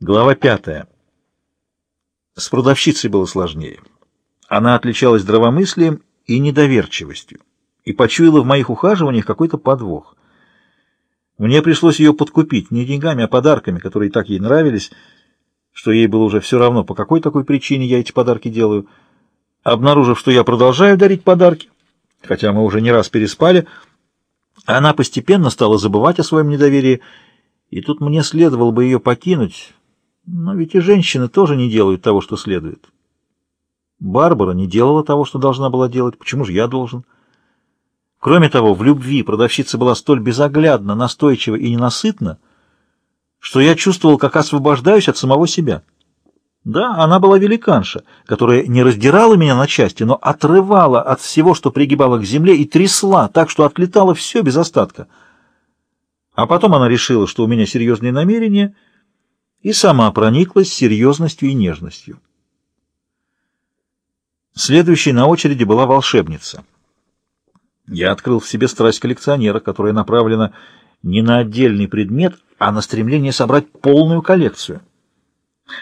Глава пятая. С продавщицей было сложнее. Она отличалась здравомыслием и недоверчивостью и почуяла в моих ухаживаниях какой-то подвох. Мне пришлось ее подкупить не деньгами, а подарками, которые так ей нравились, что ей было уже все равно, по какой такой причине я эти подарки делаю. Обнаружив, что я продолжаю дарить подарки, хотя мы уже не раз переспали, она постепенно стала забывать о своем недоверии, и тут мне следовало бы ее покинуть, но ведь и женщины тоже не делают того, что следует. Барбара не делала того, что должна была делать. Почему же я должен? Кроме того, в любви продавщица была столь безоглядна, настойчива и ненасытна, что я чувствовал, как освобождаюсь от самого себя. Да, она была великанша, которая не раздирала меня на части, но отрывала от всего, что пригибала к земле, и трясла так, что отлетало все без остатка. А потом она решила, что у меня серьезные намерения — и сама прониклась серьезностью и нежностью. Следующей на очереди была волшебница. Я открыл в себе страсть коллекционера, которая направлена не на отдельный предмет, а на стремление собрать полную коллекцию.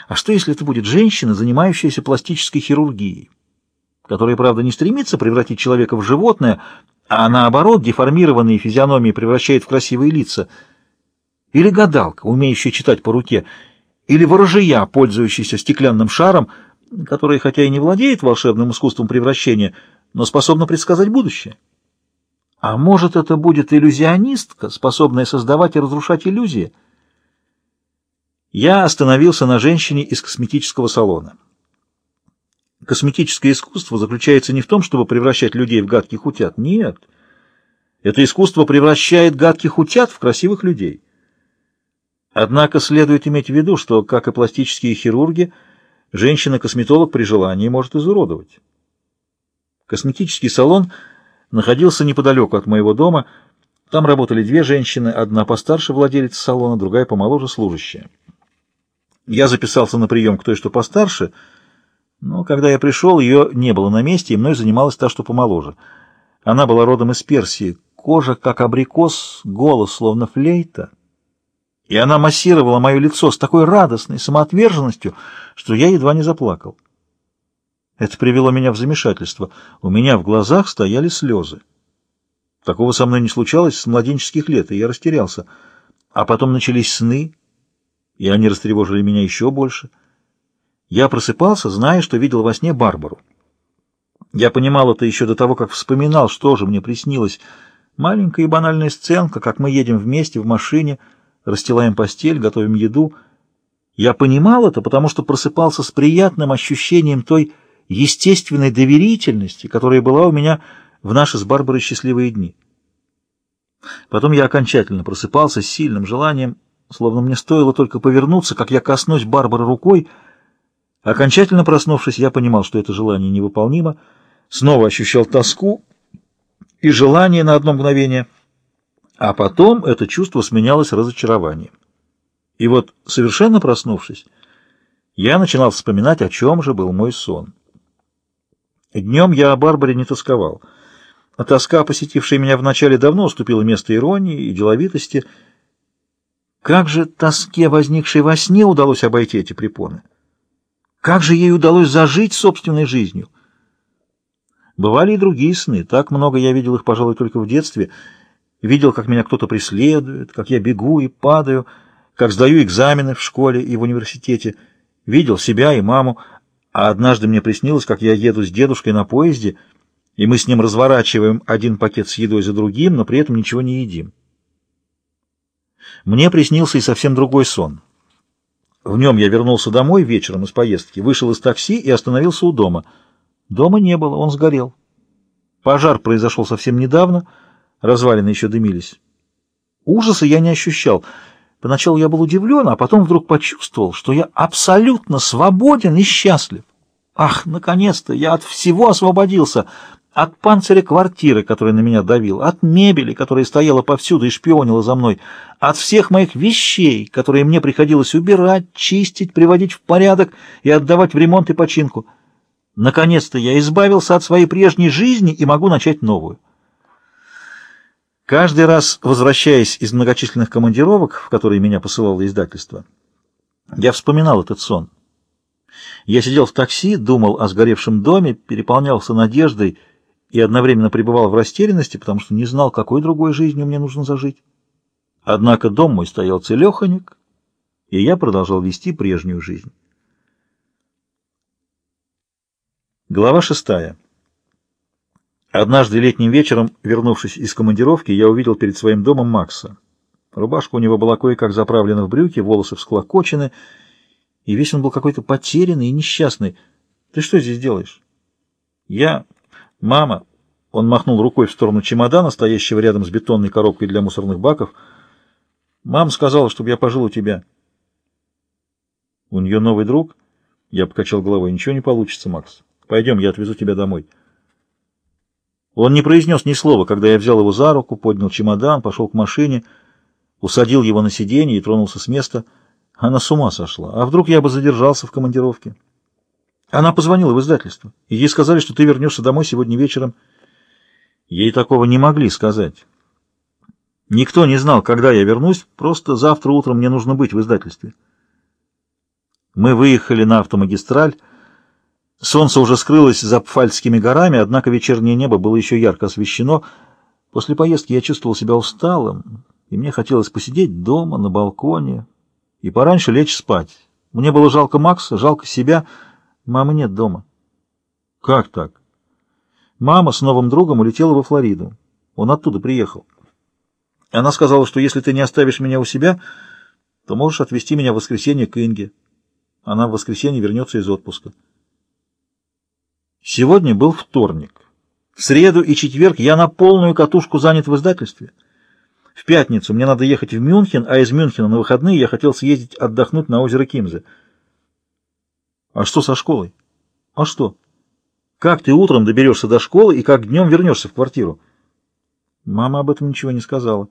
А что, если это будет женщина, занимающаяся пластической хирургией, которая, правда, не стремится превратить человека в животное, а наоборот, деформированные физиономии превращает в красивые лица, или гадалка, умеющая читать по руке, или ворожия, пользующийся стеклянным шаром, который хотя и не владеет волшебным искусством превращения, но способна предсказать будущее. А может, это будет иллюзионистка, способная создавать и разрушать иллюзии? Я остановился на женщине из косметического салона. Косметическое искусство заключается не в том, чтобы превращать людей в гадких утят. Нет. Это искусство превращает гадких утят в красивых людей. Однако следует иметь в виду, что, как и пластические хирурги, женщина-косметолог при желании может изуродовать. Косметический салон находился неподалеку от моего дома. Там работали две женщины, одна постарше владелица салона, другая помоложе служащая. Я записался на прием к той, что постарше, но когда я пришел, ее не было на месте, и мной занималась та, что помоложе. Она была родом из Персии, кожа как абрикос, голос словно флейта — и она массировала мое лицо с такой радостной самоотверженностью, что я едва не заплакал. Это привело меня в замешательство. У меня в глазах стояли слезы. Такого со мной не случалось с младенческих лет, и я растерялся. А потом начались сны, и они растревожили меня еще больше. Я просыпался, зная, что видел во сне Барбару. Я понимал это еще до того, как вспоминал, что же мне приснилось. Маленькая и банальная сценка, как мы едем вместе в машине — расстилаем постель, готовим еду. Я понимал это, потому что просыпался с приятным ощущением той естественной доверительности, которая была у меня в наши с Барбарой счастливые дни. Потом я окончательно просыпался с сильным желанием, словно мне стоило только повернуться, как я коснусь Барбары рукой. Окончательно проснувшись, я понимал, что это желание невыполнимо, снова ощущал тоску и желание на одно мгновение — а потом это чувство сменялось разочарованием. И вот, совершенно проснувшись, я начинал вспоминать, о чем же был мой сон. Днем я о Барбаре не тосковал. А тоска, посетившая меня вначале, давно уступила место иронии и деловитости. Как же тоске, возникшей во сне, удалось обойти эти препоны? Как же ей удалось зажить собственной жизнью? Бывали и другие сны. Так много я видел их, пожалуй, только в детстве — видел, как меня кто-то преследует, как я бегу и падаю, как сдаю экзамены в школе и в университете, видел себя и маму, а однажды мне приснилось, как я еду с дедушкой на поезде, и мы с ним разворачиваем один пакет с едой за другим, но при этом ничего не едим. Мне приснился и совсем другой сон. В нем я вернулся домой вечером из поездки, вышел из такси и остановился у дома. Дома не было, он сгорел. Пожар произошел совсем недавно — развалины еще дымились. Ужаса я не ощущал. Поначалу я был удивлен, а потом вдруг почувствовал, что я абсолютно свободен и счастлив. Ах, наконец-то я от всего освободился. От панциря квартиры, который на меня давил, от мебели, которая стояла повсюду и шпионила за мной, от всех моих вещей, которые мне приходилось убирать, чистить, приводить в порядок и отдавать в ремонт и починку. Наконец-то я избавился от своей прежней жизни и могу начать новую. Каждый раз, возвращаясь из многочисленных командировок, в которые меня посылало издательство, Я вспоминал этот сон. Я сидел в такси, думал о сгоревшем доме, переполнялся надеждой и одновременно пребывал в растерянности, потому что не знал, какой другой жизнью мне нужно зажить. Однако дом мой стоял целеханик, и я продолжал вести прежнюю жизнь. Глава шестая. Однажды летним вечером, вернувшись из командировки, я увидел перед своим домом Макса. Рубашка у него была кое-как заправлена в брюки, волосы всклокочены, и весь он был какой-то потерянный и несчастный. «Ты что здесь делаешь?» «Я... Мама...» Он махнул рукой в сторону чемодана, стоящего рядом с бетонной коробкой для мусорных баков. «Мама сказала, чтобы я пожил у тебя». «У нее новый друг?» Я покачал головой. «Ничего не получится, Макс. Пойдем, я отвезу тебя домой». Он не произнес ни слова, когда я взял его за руку, поднял чемодан, пошел к машине — усадил его на сиденье и тронулся с места. Она с ума сошла. А вдруг я бы задержался в командировке? Она позвонила в издательство, и ей сказали, что ты вернешься домой сегодня вечером. Ей такого не могли сказать. Никто не знал, когда я вернусь, просто завтра утром мне нужно быть в издательстве. Мы выехали на автомагистраль. Солнце уже скрылось за Пфальцкими горами, однако вечернее небо было еще ярко освещено. После поездки я чувствовал себя усталым, и мне хотелось посидеть дома, на балконе и пораньше лечь спать. Мне было жалко Макса, жалко себя. Мамы нет дома. Как так? Мама с новым другом улетела во Флориду. Он оттуда приехал. Она сказала, что если ты не оставишь меня у себя, то можешь отвезти меня в воскресенье к Инге. Она в воскресенье вернется из отпуска. Сегодня был вторник. В среду и четверг я на полную катушку занят в издательстве. В пятницу мне надо ехать в Мюнхен, а из Мюнхена на выходные я хотел съездить отдохнуть на озеро Кимзе. А что со школой? А что? Как ты утром доберешься до школы и как днем вернешься в квартиру? Мама об этом ничего не сказала.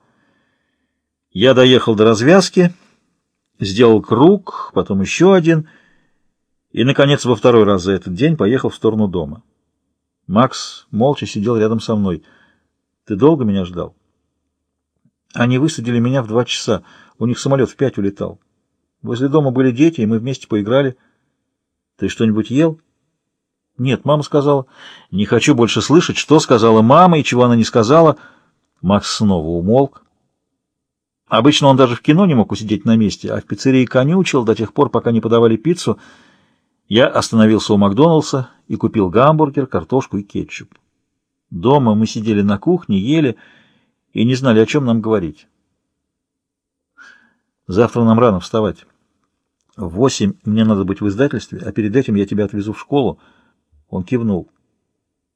Я доехал до развязки, сделал круг, потом еще один, и, наконец, во второй раз за этот день поехал в сторону дома. Макс молча сидел рядом со мной. «Ты долго меня ждал?» Они высадили меня в два часа. У них самолет в пять улетал. Возле дома были дети, и мы вместе поиграли. Ты что-нибудь ел? Нет, мама сказала. Не хочу больше слышать, что сказала мама и чего она не сказала. Макс снова умолк. Обычно он даже в кино не мог усидеть на месте, а в пиццерии конючил до тех пор, пока не подавали пиццу. Я остановился у Макдоналдса и купил гамбургер, картошку и кетчуп. Дома мы сидели на кухне, ели и не знали, о чем нам говорить. Завтра нам рано вставать. В восемь мне надо быть в издательстве, а перед этим я тебя отвезу в школу. Он кивнул.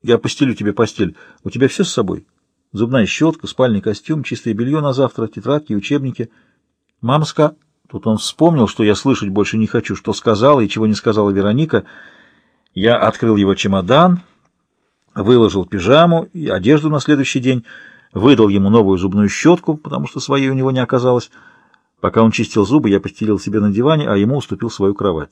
Я постелю тебе постель. У тебя все с собой? Зубная щетка, спальный костюм, чистое белье на завтра, тетрадки, учебники. Мамска... Тут он вспомнил, что я слышать больше не хочу, что сказала и чего не сказала Вероника. Я открыл его чемодан, выложил пижаму и одежду на следующий день, выдал ему новую зубную щетку, потому что своей у него не оказалось. Пока он чистил зубы, я постелил себе на диване, а ему уступил свою кровать.